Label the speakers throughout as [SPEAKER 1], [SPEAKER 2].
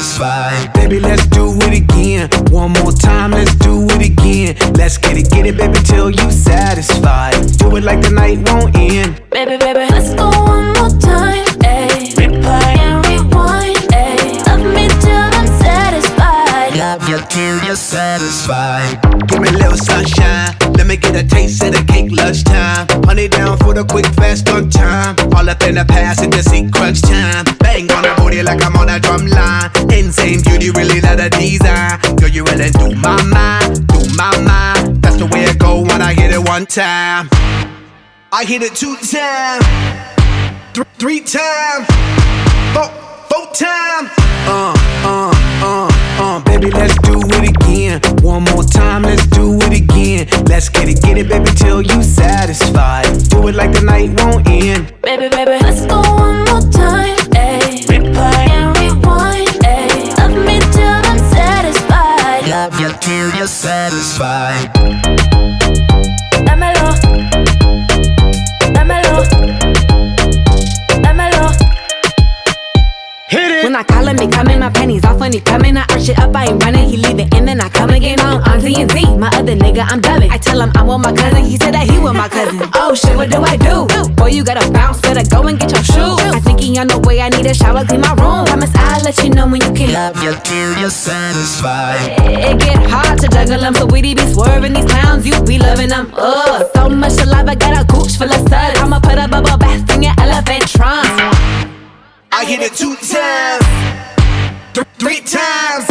[SPEAKER 1] satisfied. Baby, let's do it again. One more time, let's
[SPEAKER 2] do it again. Let's get it, get it, baby, till you satisfied. Do it like the night won't
[SPEAKER 3] end. Baby, baby, let's go. You're satisfied.
[SPEAKER 1] Give me a little sunshine. Let me get a taste of the cake lunchtime. Honey down for the quick fast on time. All up in the past in the crunch time. Bang on the booty like I'm on a drum line. Insane beauty, really not a design. Girl, you really do my mind, do my mind. That's the way it go when I hit it one time. I hit it two times, th- three times, four, four times. Baby, let's do it again. One more time, let's do it again. Let's get it, get it, baby, till you satisfied. Do it like the night won't end.
[SPEAKER 2] Baby, baby, let's go one
[SPEAKER 4] When I call him, he coming, my pennies off when he coming. I arch it up, I ain't running, he leave it in, then I come again. I'm on Z and Z, my other nigga, I'm dubbing. I tell him I'm with my cousin, he said that he with my cousin. Oh shit, what do I do? Boy, you gotta bounce, better go and get your shoes. I think he on the way, I need a shower, clean my room. Promise I'll let you know when you can.
[SPEAKER 3] Love you till you're satisfied.
[SPEAKER 4] It get hard to juggle them, so we be swerving these clowns, you be loving them. Ugh, so much saliva, got a gooch full of suds. I'ma put a bubble bath in your trunk.
[SPEAKER 1] I hit it two times, th- three times,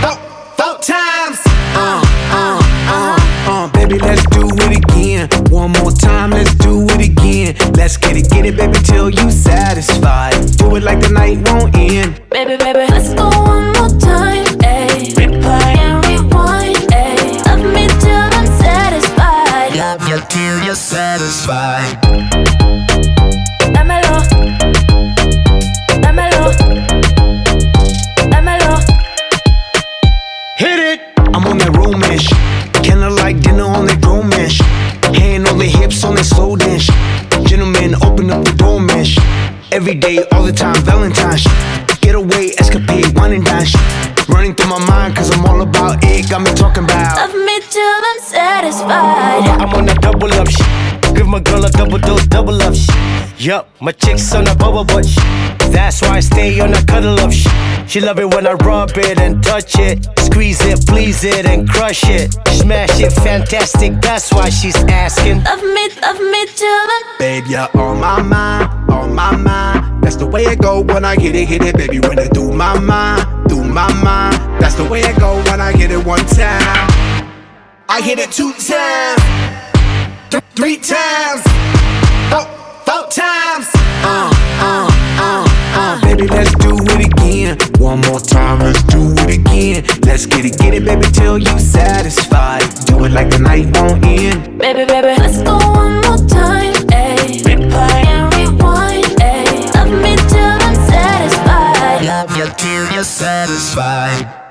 [SPEAKER 1] four, four times. Uh, uh, uh, uh, baby, let's do it again. One more time, let's do it again. Let's get it, get it, baby, till you satisfied. Do it like the night won't end.
[SPEAKER 2] Baby, baby, let's go one more time. Ayy, replay and rewind. Ayy, love me till I'm satisfied.
[SPEAKER 3] Love you till you're satisfied.
[SPEAKER 1] Every day, all the time, Valentine's. Getaway, escapade, wine and dine. Running through my mind, cause I'm all about it. Got me talking about.
[SPEAKER 2] Love me till I'm satisfied.
[SPEAKER 5] I'm on a double up shit. Give my girl a double dose, double up shit. Yup, my chick's on a bubble butt shit. That's why I stay on a cuddle up shit. She love it when I rub it and touch it, squeeze it, please it, and crush it. Smash it, fantastic. That's why she's asking.
[SPEAKER 2] Love me, love me till I'm
[SPEAKER 1] Babe, you're on my mind, on my mind. That's the way it go when I hit it, hit it, baby. When it do my mind, through my mind. That's the way it go when I hit it one time. I hit it two times, th- three times, four, four times. Uh, uh, uh, uh. Baby, let's do it again. One more time, let's do it again. Let's get it, get it, baby, till you satisfied. Do it like the night won't end.
[SPEAKER 2] Baby, baby, let's go one more time.
[SPEAKER 3] Satisfied.